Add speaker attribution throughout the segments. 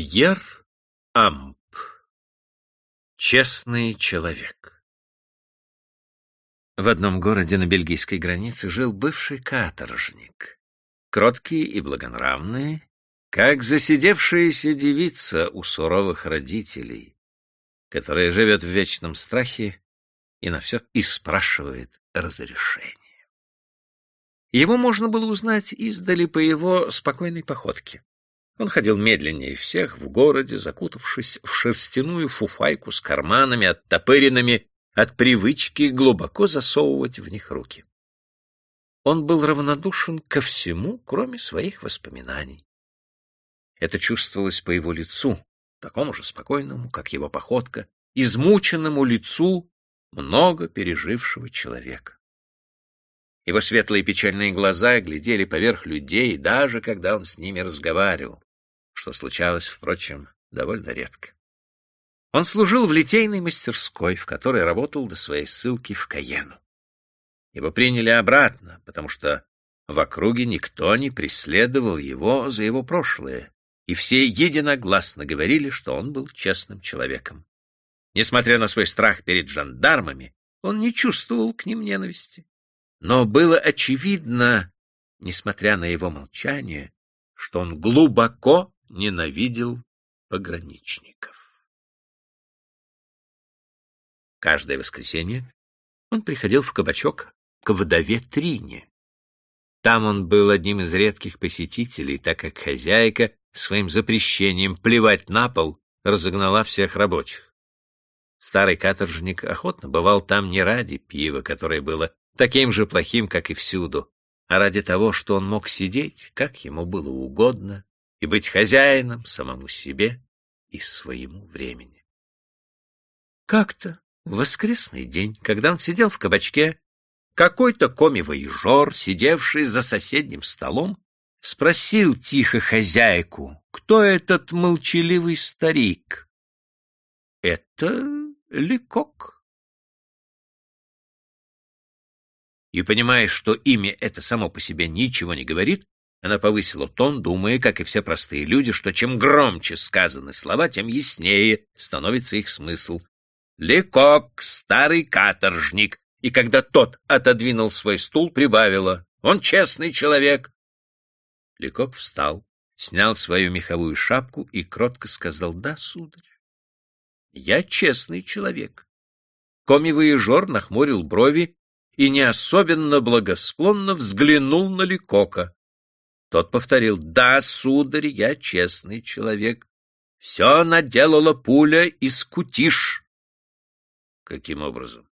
Speaker 1: Пьер Амп. Честный человек. В одном городе на бельгийской границе жил бывший каторжник. Кроткий и благонравный, как засидевшаяся девица у суровых родителей, которая живет в вечном страхе и на все и спрашивает разрешение. Его можно было узнать издали по его спокойной походке. Он ходил медленнее всех в городе, закутавшись в шерстяную фуфайку с карманами, оттопыренными от привычки глубоко засовывать в них руки. Он был равнодушен ко всему, кроме своих воспоминаний. Это чувствовалось по его лицу, такому же спокойному, как его походка, измученному лицу много пережившего человека. Его светлые печальные глаза глядели поверх людей, даже когда он с ними разговаривал что случалось, впрочем, довольно редко. Он служил в литейной мастерской, в которой работал до своей ссылки в Каену. Его приняли обратно, потому что в округе никто не преследовал его за его прошлое, и все единогласно говорили, что он был честным человеком. Несмотря на свой страх перед жандармами, он не чувствовал к ним ненависти. Но было очевидно, несмотря на его молчание, что он глубоко ненавидел пограничников. Каждое воскресенье он приходил в кабачок к вдове Трине. Там он был одним из редких посетителей, так как хозяйка своим запрещением плевать на пол разогнала всех рабочих. Старый каторжник охотно бывал там не ради пива, которое было таким же плохим, как и всюду, а ради того, что он мог сидеть, как ему было угодно, и быть хозяином самому себе и своему времени. Как-то в воскресный день, когда он сидел в кабачке, какой-то коми-воежор, сидевший за соседним столом, спросил тихо хозяйку, кто этот молчаливый старик. — Это Ликок. И, понимая, что имя это само по себе ничего не говорит, она повысила тон, думая, как и все простые люди, что чем громче сказаны слова, тем яснее становится их смысл. Лекок, старый каторжник, и когда тот отодвинул свой стул, прибавила. Он честный человек. Лекок встал, снял свою меховую шапку и кротко сказал «Да, сударь, я честный человек». Коми-воежор нахмурил брови и не особенно благосклонно взглянул на Лекока. Тот повторил, «Да, сударь, я честный человек. Все наделала пуля из кутиш». «Каким образом?»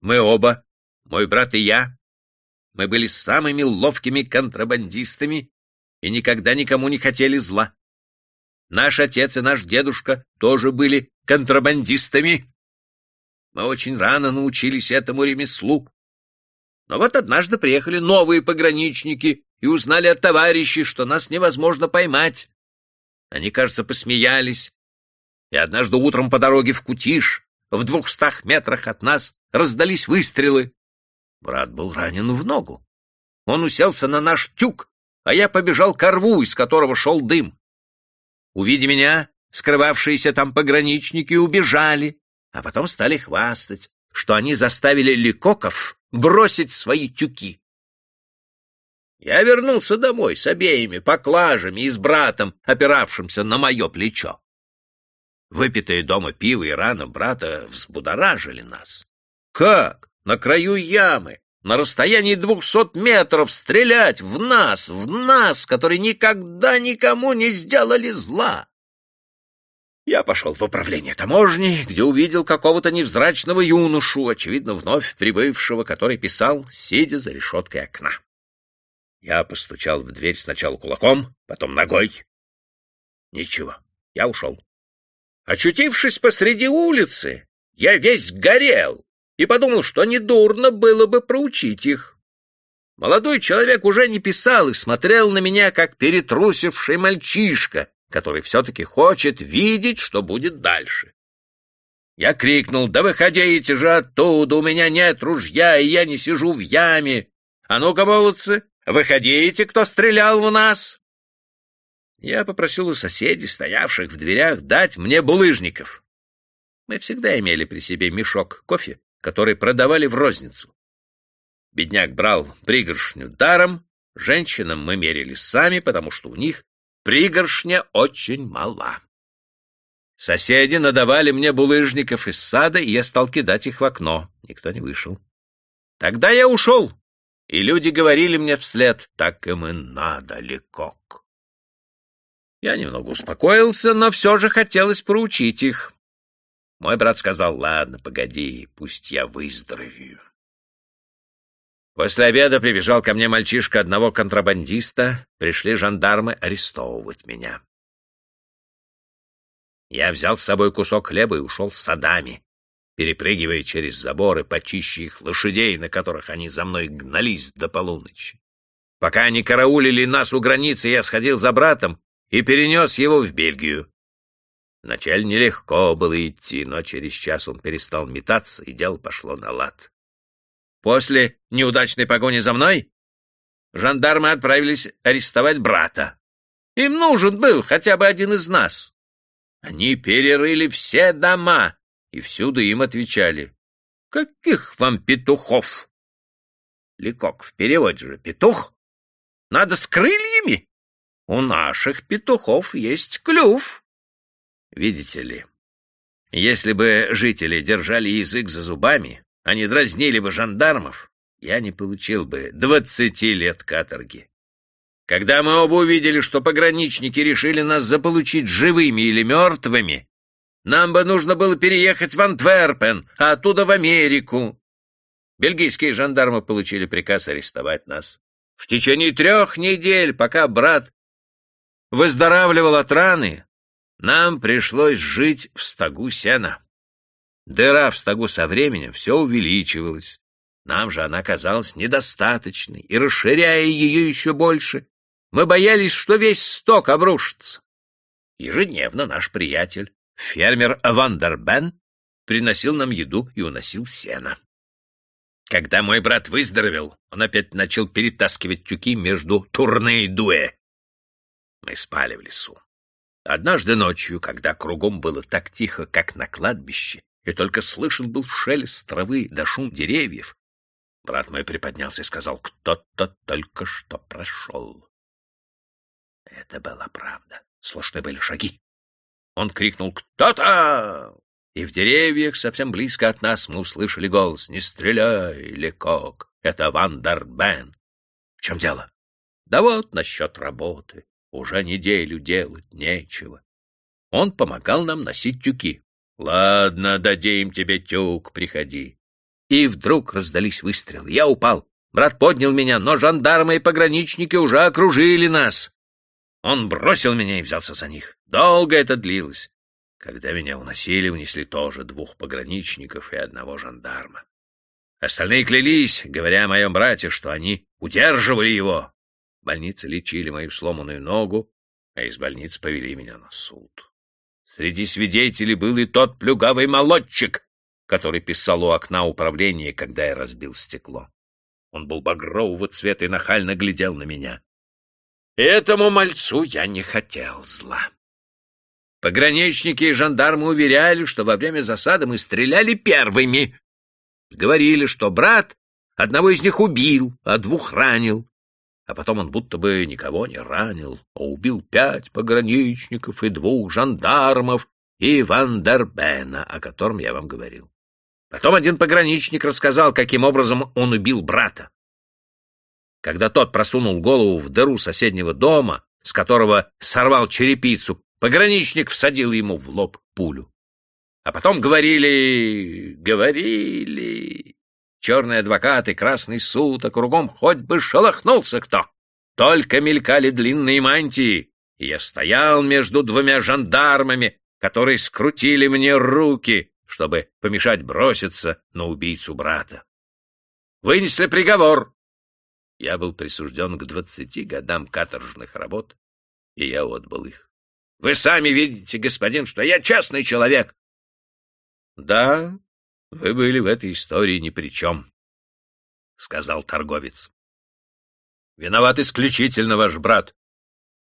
Speaker 1: «Мы оба, мой брат и я, мы были самыми ловкими контрабандистами и никогда никому не хотели зла. Наш отец и наш дедушка тоже были контрабандистами. Мы очень рано научились этому ремеслу. Но вот однажды приехали новые пограничники и узнали от товарищей, что нас невозможно поймать. Они, кажется, посмеялись. И однажды утром по дороге в Кутиш, в двухстах метрах от нас, раздались выстрелы. Брат был ранен в ногу. Он уселся на наш тюк, а я побежал к рву, из которого шел дым. Увидя меня, скрывавшиеся там пограничники убежали, а потом стали хвастать, что они заставили Ликоков бросить свои тюки. Я вернулся домой с обеими поклажами и с братом, опиравшимся на мое плечо. Выпитые дома пиво и рана брата взбудоражили нас. Как? На краю ямы, на расстоянии двухсот метров стрелять в нас, в нас, которые никогда никому не сделали зла. Я пошел в управление таможни, где увидел какого-то невзрачного юношу, очевидно, вновь прибывшего, который писал, сидя за решеткой окна. Я постучал в дверь сначала кулаком, потом ногой. Ничего, я ушел. Очутившись посреди улицы, я весь горел и подумал, что недурно было бы проучить их. Молодой человек уже не писал и смотрел на меня, как перетрусивший мальчишка, который все-таки хочет видеть, что будет дальше. Я крикнул, да выходите же оттуда, у меня нет ружья, и я не сижу в яме. А ну-ка, молодцы, Выходите, кто стрелял в нас!» я попросил у соседей, стоявших в дверях, дать мне булыжников. Мы всегда имели при себе мешок кофе, который продавали в розницу. Бедняк брал пригоршню даром, женщинам мы мерили сами, потому что у них пригоршня очень мала. Соседи надавали мне булыжников из сада, и я стал кидать их в окно. Никто не вышел. Тогда я ушел, и люди говорили мне вслед, так им и надо, Лекок. Я немного успокоился, но все же хотелось проучить их. Мой брат сказал, ладно, погоди, пусть я выздоровею. После обеда прибежал ко мне мальчишка одного контрабандиста, пришли жандармы арестовывать меня. Я взял с собой кусок хлеба и ушел с садами, перепрыгивая через заборы, почище их лошадей, на которых они за мной гнались до полуночи. Пока они караулили нас у границы, я сходил за братом и перенес его в Бельгию. Вначале нелегко было идти, но через час он перестал метаться, и дело пошло на лад. После неудачной погони за мной жандармы отправились арестовать брата. Им нужен был хотя бы один из нас. Они перерыли все дома и всюду им отвечали. «Каких вам петухов?» Ликок, в переводе же «петух». Надо с крыльями. У наших петухов есть клюв. Видите ли, если бы жители держали язык за зубами, они дразнили бы жандармов, я не получил бы двадцати лет каторги. Когда мы оба увидели, что пограничники решили нас заполучить живыми или мертвыми, нам бы нужно было переехать в Антверпен, а оттуда в Америку. Бельгийские жандармы получили приказ арестовать нас. В течение трех недель, пока брат выздоравливал от раны, нам пришлось жить в стогу сена. Дыра в стогу со временем все увеличивалась. Нам же она казалась недостаточной, и, расширяя ее еще больше, мы боялись, что весь сток обрушится. Ежедневно наш приятель, фермер Вандербен, приносил нам еду и уносил сено. Когда мой брат выздоровел, он опять начал перетаскивать тюки между Турне и Дуэ. Мы спали в лесу. Однажды ночью, когда кругом было так тихо, как на кладбище, и только слышен был шелест травы да шум деревьев, брат мой приподнялся и сказал, кто-то только что прошел. Это была правда. Слышны были шаги. Он крикнул «Кто-то!» И в деревьях совсем близко от нас мы услышали голос «Не стреляй, Лекок! Это Вандербен!» «В чем дело?» «Да вот насчет работы. Уже неделю делать нечего». Он помогал нам носить тюки. «Ладно, дадим тебе тюк, приходи». И вдруг раздались выстрелы. Я упал. Брат поднял меня, но жандармы и пограничники уже окружили нас. Он бросил меня и взялся за них. Долго это длилось. Когда меня уносили, унесли тоже двух пограничников и одного жандарма. Остальные клялись, говоря о моем брате, что они удерживали его. В больнице лечили мою сломанную ногу, а из больницы повели меня на суд. Среди свидетелей был и тот плюгавый молодчик, который писал у окна управления, когда я разбил стекло. Он был багрового цвета и нахально глядел на меня. Этому мальцу я не хотел зла. Пограничники и жандармы уверяли, что во время засады мы стреляли первыми. Говорили, что брат одного из них убил, а двух ранил. А потом он будто бы никого не ранил, а убил пять пограничников и двух жандармов и Вандербена, о котором я вам говорил. Потом один пограничник рассказал, каким образом он убил брата. Когда тот просунул голову в дыру соседнего дома, с которого сорвал черепицу, пограничник всадил ему в лоб пулю. А потом говорили, говорили. Черный адвокат и красный суд, а кругом хоть бы шелохнулся кто. Только мелькали длинные мантии, и я стоял между двумя жандармами, которые скрутили мне руки, чтобы помешать броситься на убийцу брата. Вынесли приговор я был присужден к двадцати годам каторжных работ, и я отбыл их. Вы сами видите, господин, что я честный человек. Да, вы были в этой истории ни при чем, — сказал торговец. Виноват исключительно ваш брат.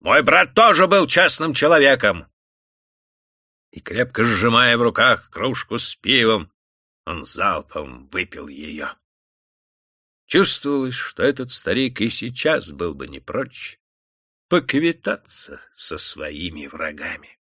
Speaker 1: Мой брат тоже был честным человеком. И, крепко сжимая в руках кружку с пивом, он залпом выпил ее. Чувствовалось, что этот старик и сейчас был бы не прочь поквитаться со своими врагами.